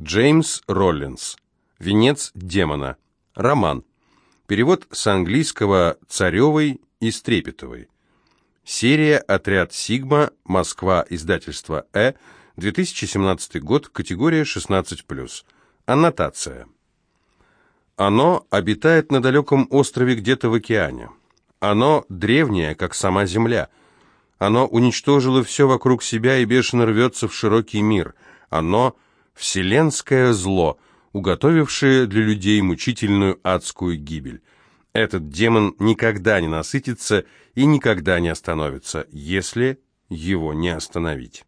Джеймс Роллинс. Венец демона. Роман. Перевод с английского «Царевой» и «Стрепетовой». Серия «Отряд Сигма», Москва, издательство «Э», 2017 год, категория 16+. Аннотация. Оно обитает на далеком острове где-то в океане. Оно древнее, как сама Земля. Оно уничтожило все вокруг себя и бешено рвется в широкий мир. Оно — вселенское зло, уготовившее для людей мучительную адскую гибель. Этот демон никогда не насытится и никогда не остановится, если его не остановить.